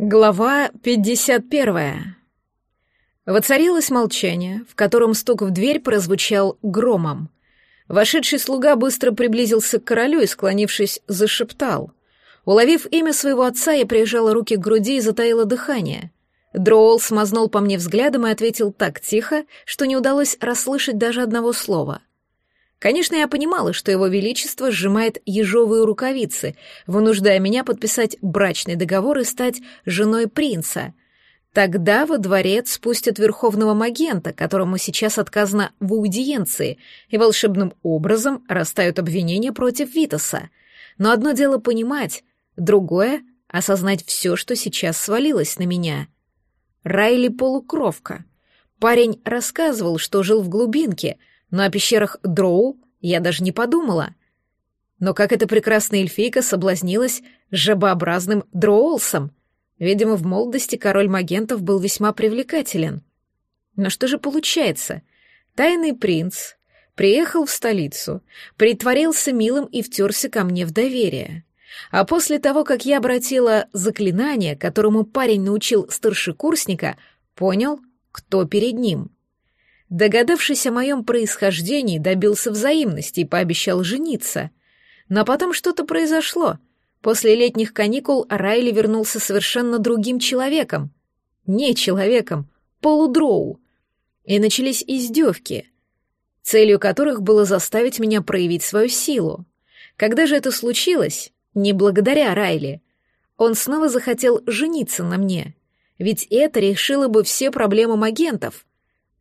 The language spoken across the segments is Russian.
Глава 51. Воцарилось молчание, в котором стук в дверь прозвучал громом. Вошедший слуга быстро приблизился к королю и, склонившись, зашептал. Уловив имя своего отца, я прижала руки к груди и затаила дыхание. Дроул смазнул по мне взглядом и ответил так тихо, что не удалось расслышать даже одного слова. Конечно, я понимала, что его величество сжимает ежовые рукавицы, вынуждая меня подписать брачный договор и стать женой принца. Тогда во дворец спустят верховного магента, которому сейчас отказано в аудиенции, и волшебным образом растают обвинения против Витаса. Но одно дело понимать, другое — осознать все, что сейчас свалилось на меня. Райли полукровка. Парень рассказывал, что жил в глубинке — но о пещерах Дроу я даже не подумала. Но как эта прекрасная эльфийка соблазнилась жабообразным Дроулсом? Видимо, в молодости король Магентов был весьма привлекателен. Но что же получается? Тайный принц приехал в столицу, притворился милым и втерся ко мне в доверие. А после того, как я обратила заклинание, которому парень научил старшекурсника, понял, кто перед ним — Догадавшись о моем происхождении, добился взаимности и пообещал жениться. Но потом что-то произошло. После летних каникул Райли вернулся совершенно другим человеком. Не человеком, полудроу. И начались издевки, целью которых было заставить меня проявить свою силу. Когда же это случилось? Не благодаря Райли. Он снова захотел жениться на мне. Ведь это решило бы все проблемы магентов —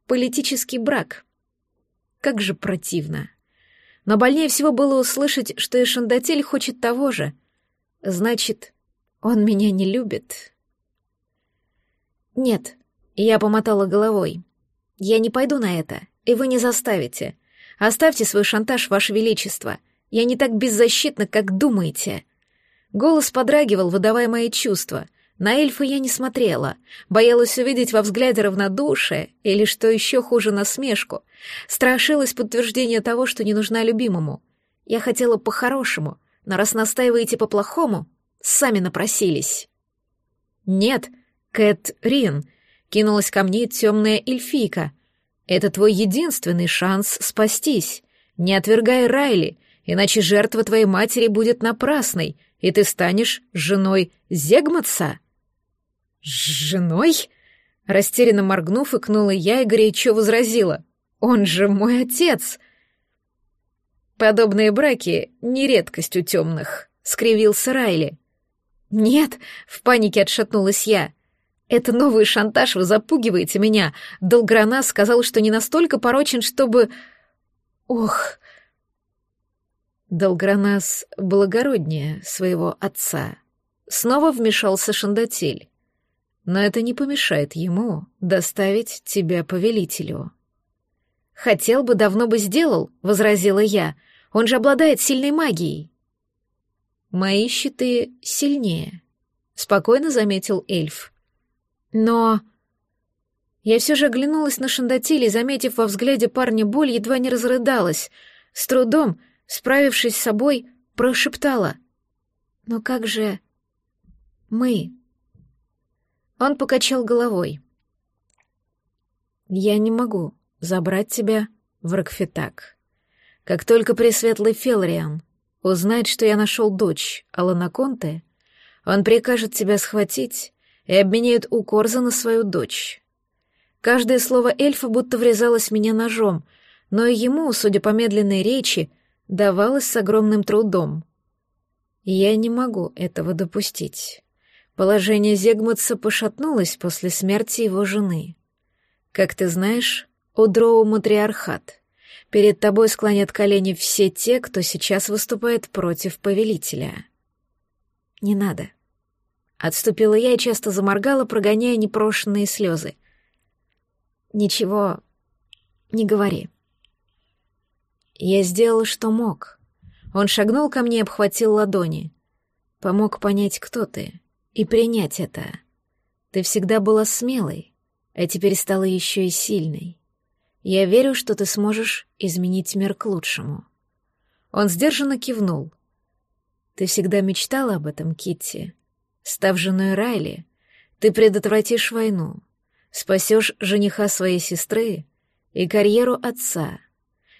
Политический брак. Как же противно. Но больнее всего было услышать, что и Шандатель хочет того же. Значит, он меня не любит. Нет, я помотала головой. Я не пойду на это, и вы не заставите. Оставьте свой шантаж, ваше величество. Я не так беззащитна, как думаете. Голос подрагивал, выдавая мои чувства — на эльфа я не смотрела, боялась увидеть во взгляде равнодушие или, что еще хуже, насмешку. Страшилась подтверждения того, что не нужна любимому. Я хотела по-хорошему, но раз настаиваете по-плохому, сами напросились. «Нет, Кэт Рин», — кинулась ко мне темная эльфийка. «Это твой единственный шанс спастись. Не отвергай Райли, иначе жертва твоей матери будет напрасной, и ты станешь женой Зегматса». «Женой?» Растерянно моргнув, икнула я и горячо возразила. «Он же мой отец!» «Подобные браки — не редкость у темных», — скривился Райли. «Нет», — в панике отшатнулась я. «Это новый шантаж, вы запугиваете меня. Долграна сказал, что не настолько порочен, чтобы...» «Ох...» Долгранас благороднее своего отца. Снова вмешался Шандатель но это не помешает ему доставить тебя повелителю. «Хотел бы, давно бы сделал», — возразила я. «Он же обладает сильной магией». «Мои щиты сильнее», — спокойно заметил эльф. «Но...» Я все же оглянулась на Шандатиль заметив во взгляде парня боль, едва не разрыдалась. С трудом, справившись с собой, прошептала. «Но как же... мы...» Он покачал головой. «Я не могу забрать тебя в Рокфитак. Как только Пресветлый Фелриан узнает, что я нашел дочь Алана Конте, он прикажет тебя схватить и обменяет у Корза на свою дочь. Каждое слово эльфа будто врезалось меня ножом, но и ему, судя по медленной речи, давалось с огромным трудом. Я не могу этого допустить. Положение Зегмутса пошатнулось после смерти его жены. Как ты знаешь, у Дроу матриархат. Перед тобой склонят колени все те, кто сейчас выступает против повелителя. Не надо. Отступила я и часто заморгала, прогоняя непрошенные слезы. Ничего не говори. Я сделал, что мог. Он шагнул ко мне и обхватил ладони. Помог понять, кто ты и принять это. Ты всегда была смелой, а теперь стала еще и сильной. Я верю, что ты сможешь изменить мир к лучшему. Он сдержанно кивнул. Ты всегда мечтала об этом, Китти. Став женой Райли, Ты предотвратишь войну, спасешь жениха своей сестры и карьеру отца,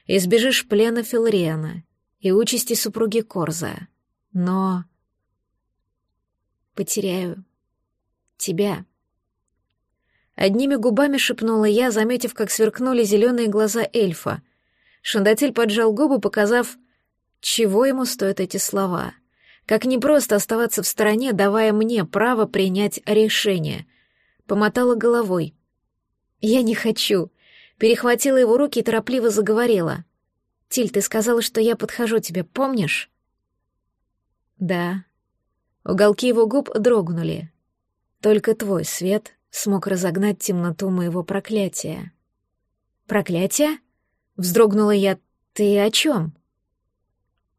избежишь плена Филриана и участи супруги Корза. Но... Потеряю тебя. Одними губами шепнула я, заметив, как сверкнули зеленые глаза эльфа. Шандатель поджал губы, показав, чего ему стоят эти слова. Как непросто оставаться в стороне, давая мне право принять решение. Помотала головой. «Я не хочу». Перехватила его руки и торопливо заговорила. «Тиль, ты сказала, что я подхожу тебе, помнишь?» «Да». Уголки его губ дрогнули. «Только твой свет смог разогнать темноту моего проклятия. «Проклятие?» — вздрогнула я. «Ты о чем?»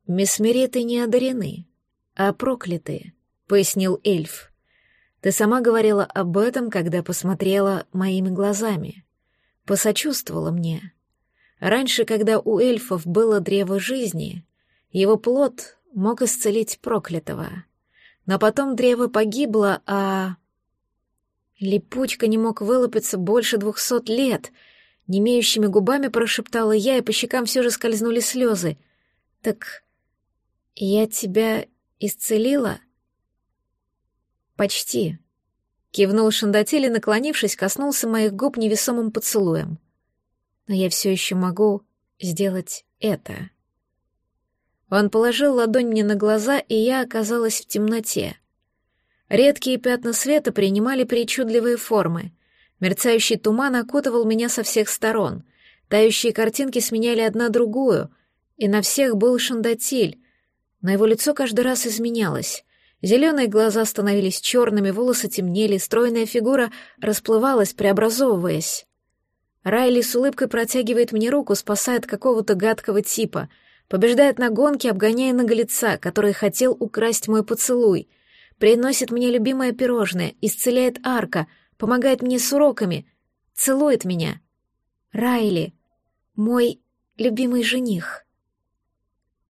«Месмереты не одарены, а прокляты», — пояснил эльф. «Ты сама говорила об этом, когда посмотрела моими глазами. Посочувствовала мне. Раньше, когда у эльфов было древо жизни, его плод мог исцелить проклятого. Но потом древо погибло, а Липучка не мог вылупиться больше двухсот лет. Немеющими губами прошептала я, и по щекам все же скользнули слезы. «Так я тебя исцелила?» «Почти», — кивнул Шандатель и, наклонившись, коснулся моих губ невесомым поцелуем. «Но я все еще могу сделать это». Он положил ладонь мне на глаза, и я оказалась в темноте — Редкие пятна света принимали причудливые формы. Мерцающий туман окутывал меня со всех сторон. Тающие картинки сменяли одна другую, и на всех был шандатиль. Но его лицо каждый раз изменялось. Зеленые глаза становились черными, волосы темнели, стройная фигура расплывалась, преобразовываясь. Райли с улыбкой протягивает мне руку, спасает какого-то гадкого типа, побеждает на гонке, обгоняя наглеца, который хотел украсть мой поцелуй — приносит мне любимое пирожное, исцеляет арка, помогает мне с уроками, целует меня. Райли, мой любимый жених.